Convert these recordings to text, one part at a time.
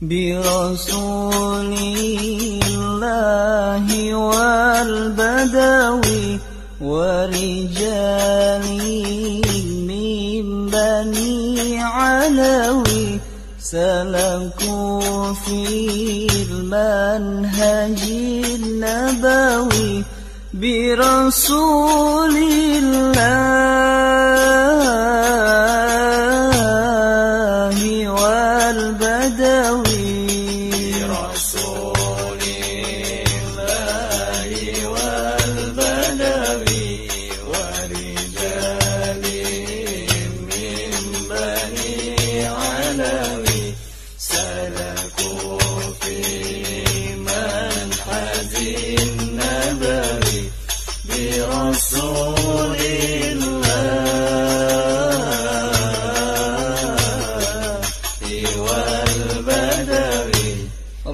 برسول الله والبدوي ورجال من بني علوي سلكوا في المنهج النبوي برسول الله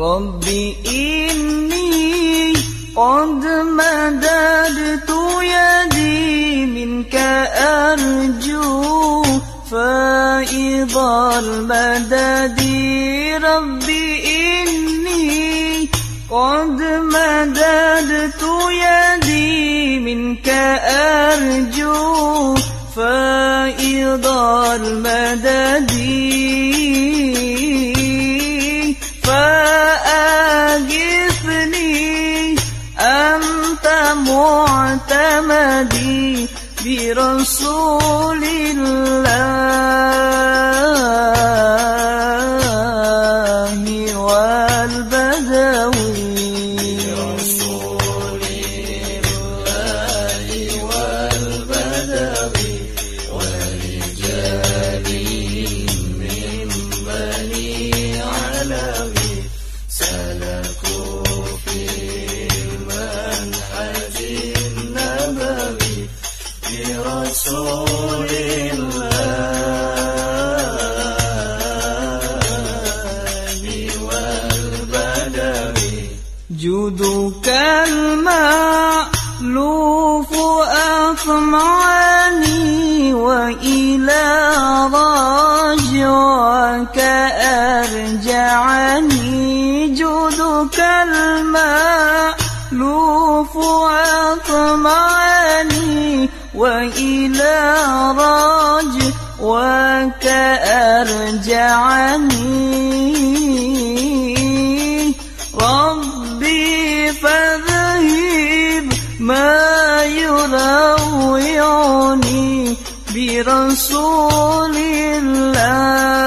ربي إني قد مددت يدي منك أرجو فائض المدد. ربي إني قد مددت يدي منك أرجو فائض المدد. برسول الله. برسول الله. والبدوي جودك المألوف أطمعني وإلى أرجعني. جودك المألوف أطمعني وإلى رجعك أرجعني ربي فذهب ما يروعني برسول الله.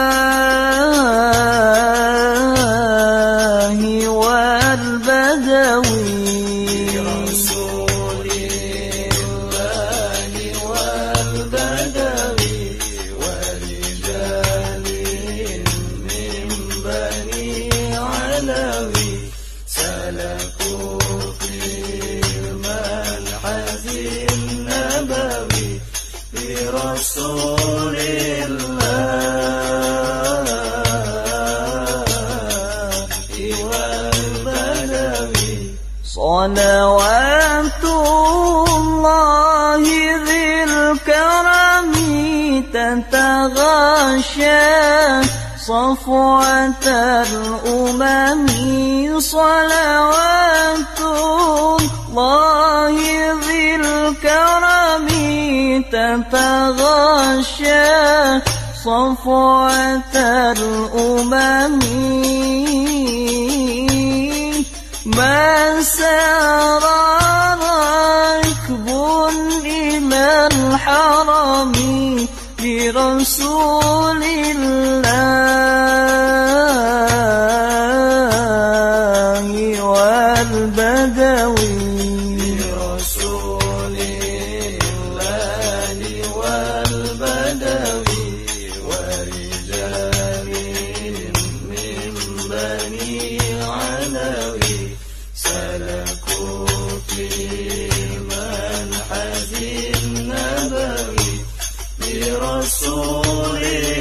برسول الله والبدوي صلوات الله ذي الكرم تتغشى صفوة الأمم صلوات الله ذي الكرم تتغشى صفوة الأمم. ما سار ركب إلى الحرم برسول போலே